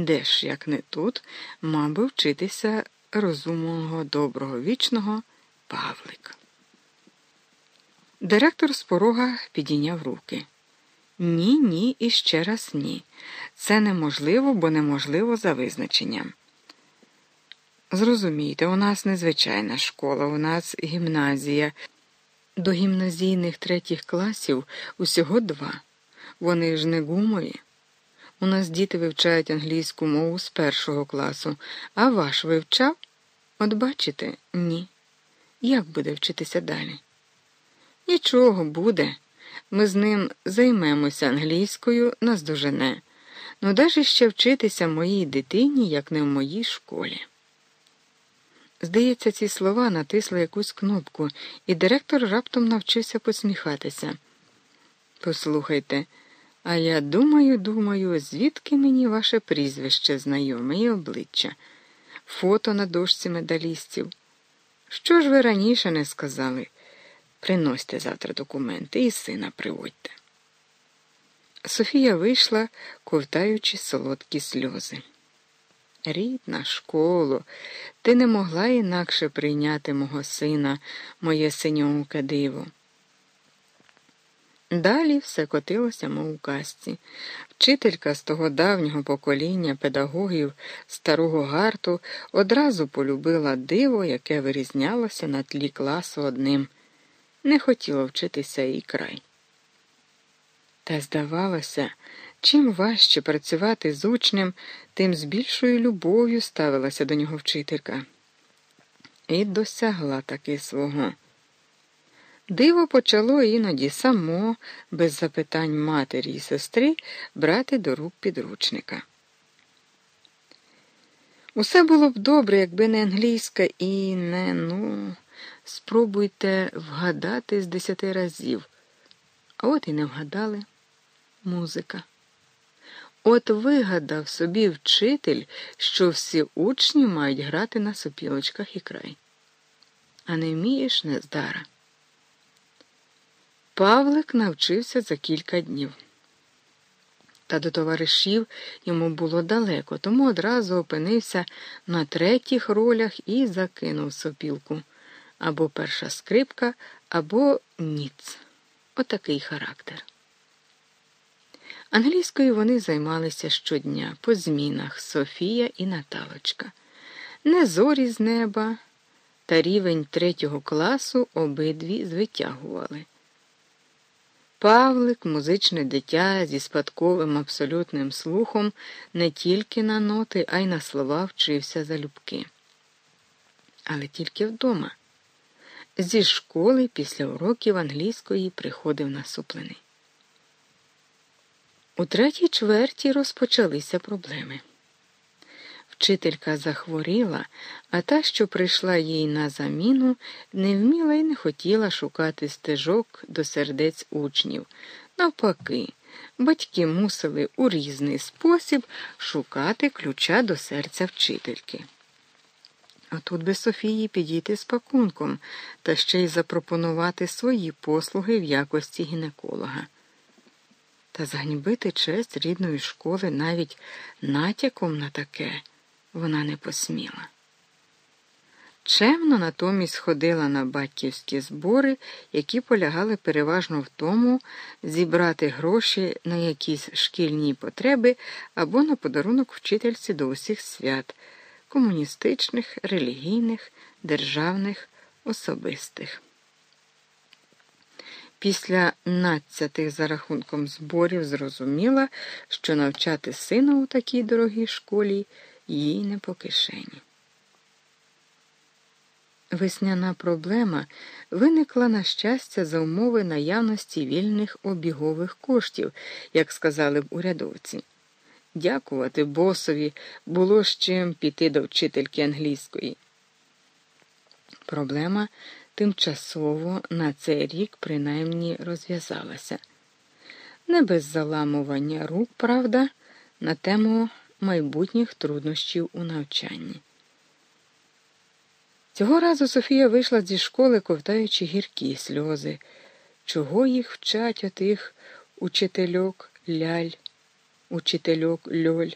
Де ж, як не тут, мав би вчитися розумного, доброго, вічного Павлик. Директор з порога підійняв руки. Ні, ні і ще раз ні. Це неможливо, бо неможливо за визначенням. Зрозумійте, у нас незвичайна школа, у нас гімназія. До гімназійних третіх класів усього два. Вони ж не гумові. У нас діти вивчають англійську мову з першого класу, а ваш вивчав? От бачите, ні. Як буде вчитися далі? Нічого буде. Ми з ним займемося англійською наздожене. Ну де ж ще вчитися моїй дитині, як не в моїй школі? Здається, ці слова натисли якусь кнопку, і директор раптом навчився посміхатися. Послухайте, а я думаю, думаю, звідки мені ваше прізвище знайоме і обличчя, фото на дошці медалістів. Що ж ви раніше не сказали? Приносьте завтра документи і сина приводьте. Софія вийшла, ковтаючи солодкі сльози. Рідна школу, ти не могла інакше прийняти мого сина, моє синьоуке диво. Далі все котилося, мов у казці. Вчителька з того давнього покоління педагогів старого гарту одразу полюбила диво, яке вирізнялося на тлі класу одним. Не хотіло вчитися і край. Та здавалося, чим важче працювати з учнем, тим з більшою любов'ю ставилася до нього вчителька. І досягла таки свого. Диво почало іноді само, без запитань матері і сестри, брати до рук підручника. Усе було б добре, якби не англійська і не, ну, спробуйте вгадати з десяти разів. А от і не вгадали музика. От вигадав собі вчитель, що всі учні мають грати на сопілочках і край. А не вмієш нездара. Павлик навчився за кілька днів. Та до товаришів йому було далеко, тому одразу опинився на третіх ролях і закинув сопілку або перша скрипка, або ніц. Отакий характер. Англійською вони займалися щодня по змінах Софія і Наталочка. Не зорі з неба, та рівень третього класу обидві звитягували. Павлик, музичне дитя зі спадковим абсолютним слухом, не тільки на ноти, а й на слова вчився залюбки. Але тільки вдома. Зі школи після уроків англійської приходив насуплений. У третій чверті розпочалися проблеми. Вчителька захворіла, а та, що прийшла їй на заміну, не вміла і не хотіла шукати стежок до сердець учнів. Навпаки, батьки мусили у різний спосіб шукати ключа до серця вчительки. А тут би Софії підійти з пакунком та ще й запропонувати свої послуги в якості гінеколога. Та зганьбити честь рідної школи навіть натяком на таке вона не посміла. Чемно натомість ходила на батьківські збори, які полягали переважно в тому, зібрати гроші на якісь шкільні потреби або на подарунок вчительці до усіх свят комуністичних, релігійних, державних, особистих. Після надцятих за рахунком зборів зрозуміла, що навчати сина у такій дорогій школі їй не по кишені. Весняна проблема виникла на щастя за умови наявності вільних обігових коштів, як сказали б урядовці. Дякувати босові було з чим піти до вчительки англійської. Проблема тимчасово на цей рік принаймні розв'язалася. Не без заламування рук, правда, на тему майбутніх труднощів у навчанні. Цього разу Софія вийшла зі школи, ковтаючи гіркі сльози. Чого їх вчать отих учительок ляль, учительок льоль?